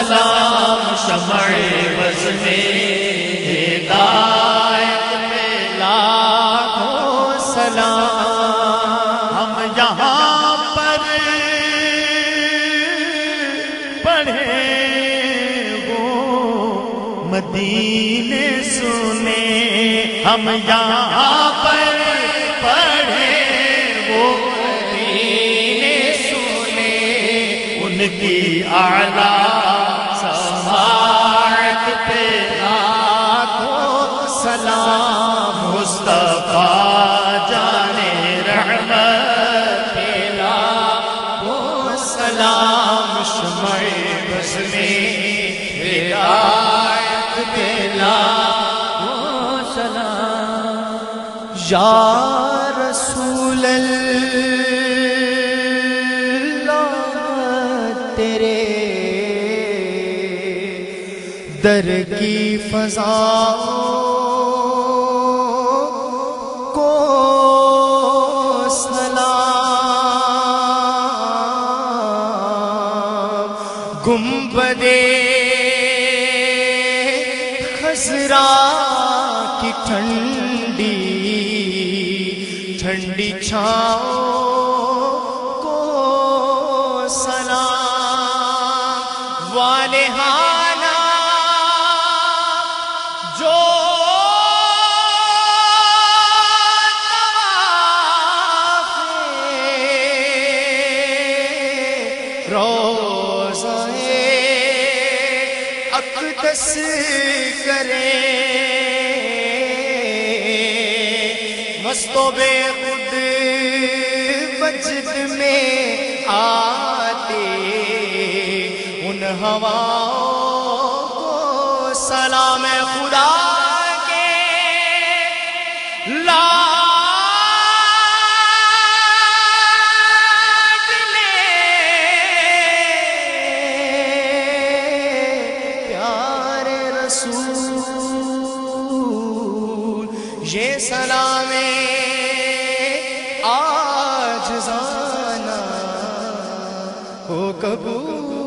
سلام شمع بز میں ہدایت میں لاکھوں سلام ہم یہاں پر پڑھے وہ مدینے سنے ہم یہاں پر پڑھے وہ مدینے سنے ان کی اعلیٰ سلام شمع بس ہدایت پہ سلام۔ یا رسول اللہ تیرے در کی فضا۔ گنبدے خزرا کی ٹھنڈی ٹھنڈی چھاؤں کو سلام والے ہانا جو روزے اقدس کرے۔ مستو بے خود بجد میں آتے ان ہواؤں کو سلام مجھے سلام آج زانا ہو قبول۔